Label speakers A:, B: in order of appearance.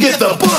A: get the.